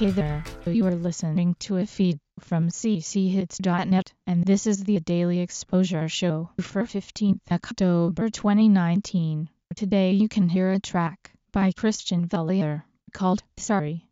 Hey there, you are listening to a feed from cchits.net, and this is the Daily Exposure Show for 15th October 2019. Today you can hear a track by Christian Vellier called Sorry.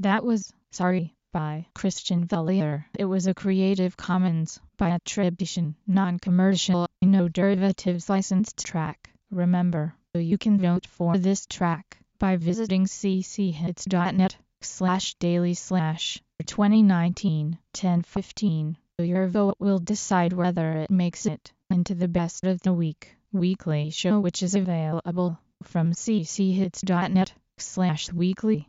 That was Sorry by Christian Valier. It was a Creative Commons by attribution, non-commercial, no derivatives licensed track. Remember, you can vote for this track by visiting cchits.net slash daily slash 2019 1015. Your vote will decide whether it makes it into the best of the week weekly show which is available from cchits.net slash weekly.